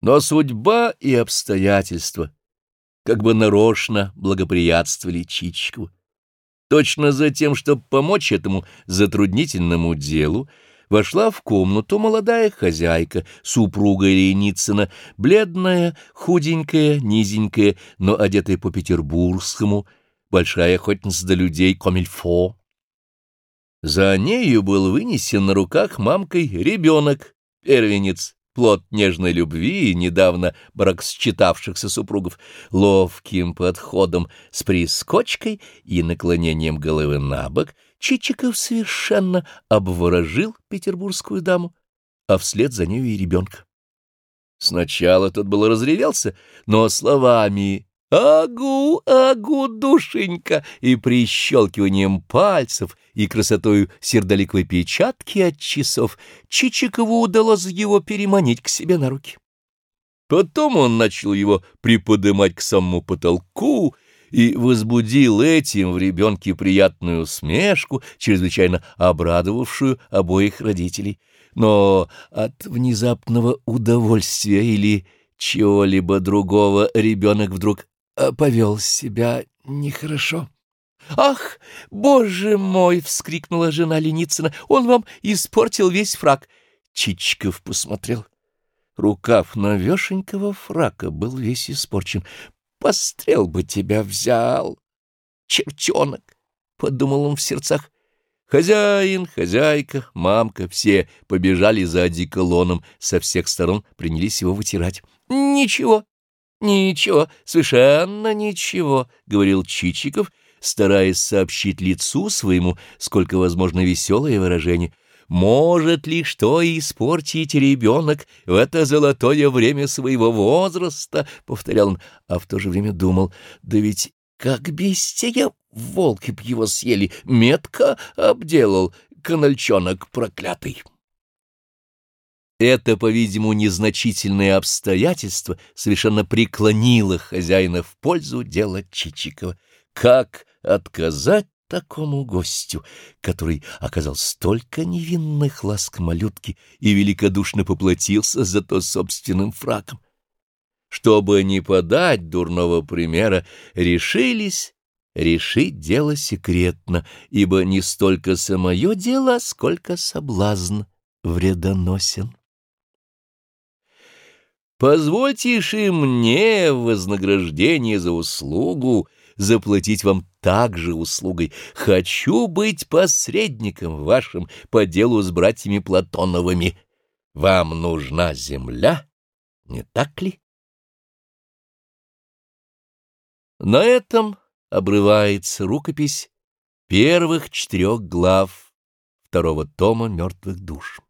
Но судьба и обстоятельства как бы нарочно благоприятствовали Чичикову. Точно за тем, чтобы помочь этому затруднительному делу, вошла в комнату молодая хозяйка, супруга Ильиницына, бледная, худенькая, низенькая, но одетая по-петербургскому, большая охотница до людей комильфо. За нею был вынесен на руках мамкой ребенок, первенец, плод нежной любви и недавно бракосчитавшихся супругов, ловким подходом с прискочкой и наклонением головы на бок, Чичиков совершенно обворожил петербургскую даму, а вслед за нею и ребенка. Сначала тот было разревелся, но словами «Агу, агу, душенька!» и прищелкиванием пальцев и красотою сердоликовой печатки от часов Чичикову удалось его переманить к себе на руки. Потом он начал его приподымать к самому потолку и возбудил этим в ребенке приятную смешку, чрезвычайно обрадовавшую обоих родителей. Но от внезапного удовольствия или чего-либо другого ребенок вдруг повел себя нехорошо. «Ах, боже мой!» — вскрикнула жена Леницына. «Он вам испортил весь фраг!» Чичиков посмотрел. Рукав новешенького фрака был весь испорчен. «Пострел бы тебя взял, чертенок!» — подумал он в сердцах. Хозяин, хозяйка, мамка — все побежали за одеколоном, со всех сторон принялись его вытирать. «Ничего, «Ничего, совершенно ничего», — говорил Чичиков, стараясь сообщить лицу своему, сколько возможно веселое выражение. «Может ли что испортить ребенок в это золотое время своего возраста?» — повторял он, а в то же время думал, «да ведь как бестия волки б его съели, метко обделал канальчонок проклятый». Это, по-видимому, незначительное обстоятельство совершенно преклонило хозяина в пользу дела Чичикова. Как отказать такому гостю, который оказал столько невинных ласк малютки и великодушно поплатился за то собственным фраком? Чтобы не подать дурного примера, решились решить дело секретно, ибо не столько самое дело, сколько соблазн вредоносен. Позвольте же мне вознаграждение за услугу заплатить вам также услугой. Хочу быть посредником вашим по делу с братьями Платоновыми. Вам нужна земля, не так ли? На этом обрывается рукопись первых четырех глав второго тома «Мертвых душ».